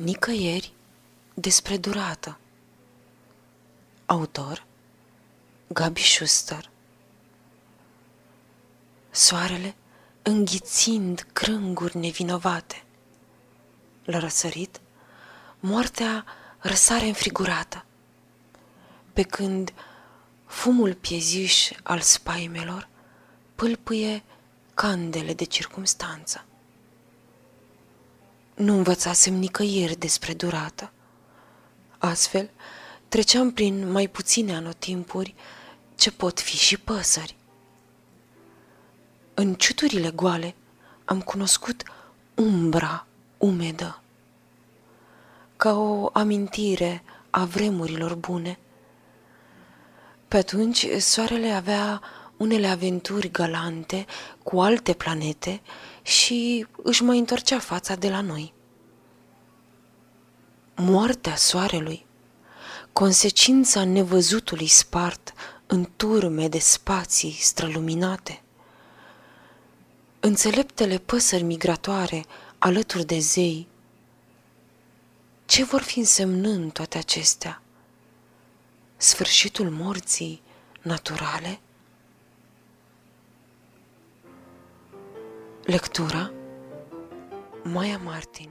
Nicăieri despre durată Autor Gabi Schuster Soarele înghițind crânguri nevinovate. La răsărit, moartea răsare înfrigurată, pe când fumul pieziș al spaimelor pâlpâie candele de circumstanță. Nu învățasem nicăieri despre durată. Astfel, treceam prin mai puține anotimpuri ce pot fi și păsări. În ciuturile goale am cunoscut umbra umedă, ca o amintire a vremurilor bune. Pe atunci, soarele avea unele aventuri galante cu alte planete și își mai întorcea fața de la noi. Moartea soarelui, consecința nevăzutului spart în turme de spații străluminate. Înțeleptele păsări migratoare alături de zei, ce vor fi însemnând toate acestea? Sfârșitul morții naturale? Lectura? Maia Martin